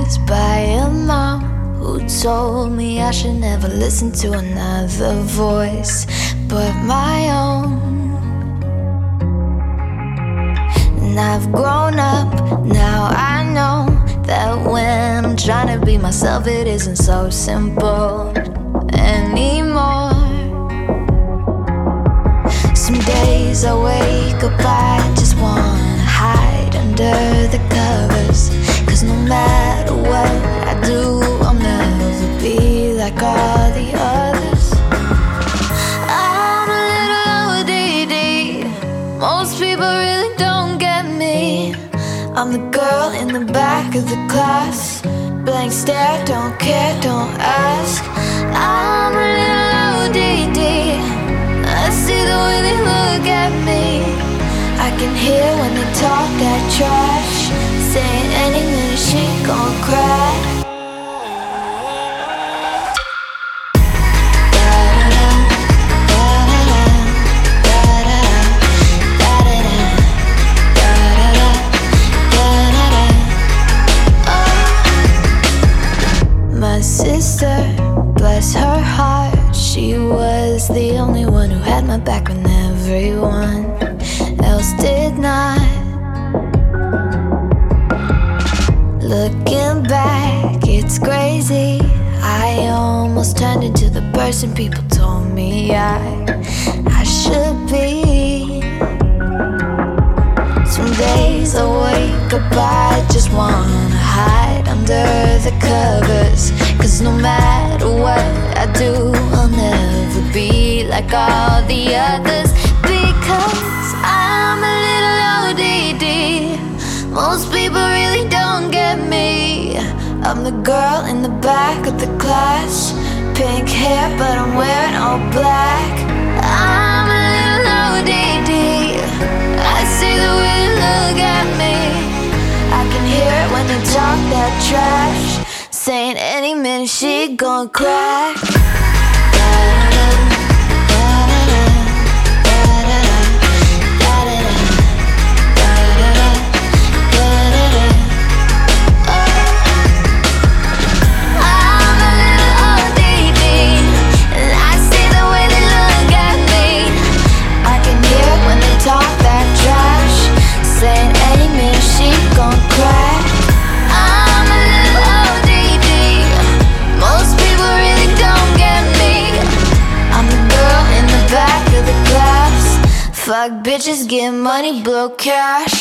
lies by a mom who told me I should never listen to another voice but my own. And I've grown up, now I know that when I'm trying to be myself, it isn't so simple anymore. Some days I wake up, I just wanna hide under the covers. I'm the girl in the back of the class. Blank stare, don't care, don't ask. I'm a little ODD. I see the way they look at me. I can hear when they talk that trash. Saying any minute she gon' crack. My sister, bless her heart, she was the only one who had my back when everyone else did not. Looking back, it's crazy. I almost turned into the person people told me I, I should be. Some days I wake up, the covers. Cause no matter what I do, I'll never be like all the others. Because I'm a little ODD. Most people really don't get me. I'm the girl in the back of the class. Pink hair, but I'm wearing all black. I'm a little ODD. I see the way they look at me. I can hear it when they talk that trash. Saying any minute she gon' crack. Fuck bitches, get money, blow cash.